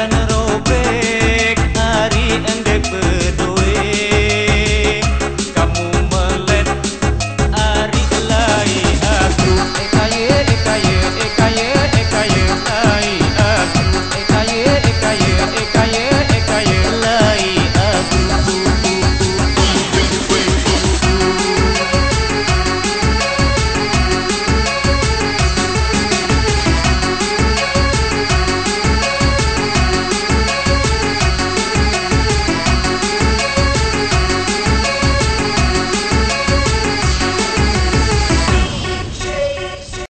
जनरों पे